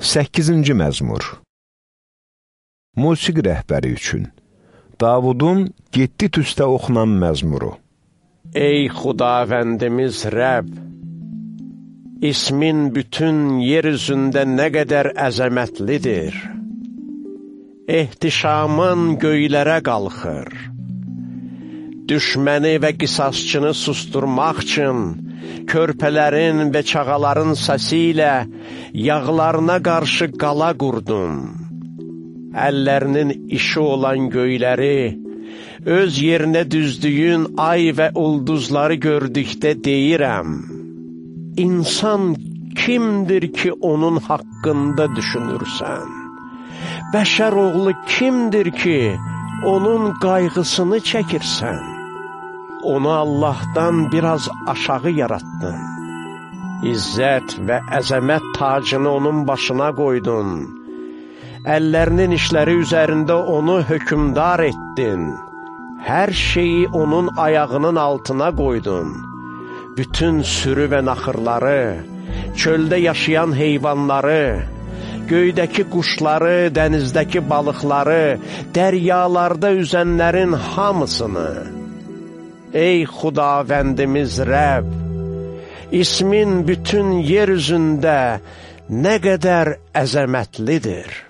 8-ci məzmur Musiqi rəhbəri üçün Davudun 7 tüstə oxunan məzmuru Ey xudavəndimiz Rəb, ismin bütün yer üzündə nə qədər əzəmətlidir. Ehtişamın göylərə qalxır. Düşməni və qisasçını susturmaq üçün, körpələrin və çağaların səsi ilə yağlarına qarşı qala qurdun. Əllərinin işi olan göyləri, öz yerinə düzdüyün ay və ulduzları gördükdə deyirəm, İnsan kimdir ki, onun haqqında düşünürsən? Bəşər oğlu kimdir ki, onun qayğısını çəkirsən? Onu Allahdan biraz aşağı yaratdın. İzzət və əzəmət tacını onun başına qoydun. Əllərinin işləri üzərində onu hökumdar etdin. Hər şeyi onun ayağının altına qoydun. Bütün sürü və naxırları, çöldə yaşayan heyvanları, göydəki quşları, dənizdəki balıqları, dəryalarda üzənlərin hamısını, Ey xudavəndimiz Rəb, ismin bütün yer üzündə nə qədər əzəmətlidir.